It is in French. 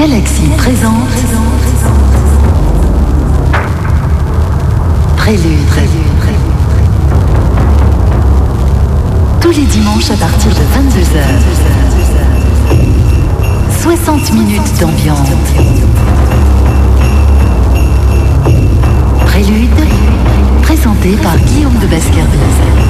Galaxy présente Prélude. Tous les dimanches à partir de 22h. 60 minutes d'ambiance. Prélude, présenté par Guillaume de Baskerville.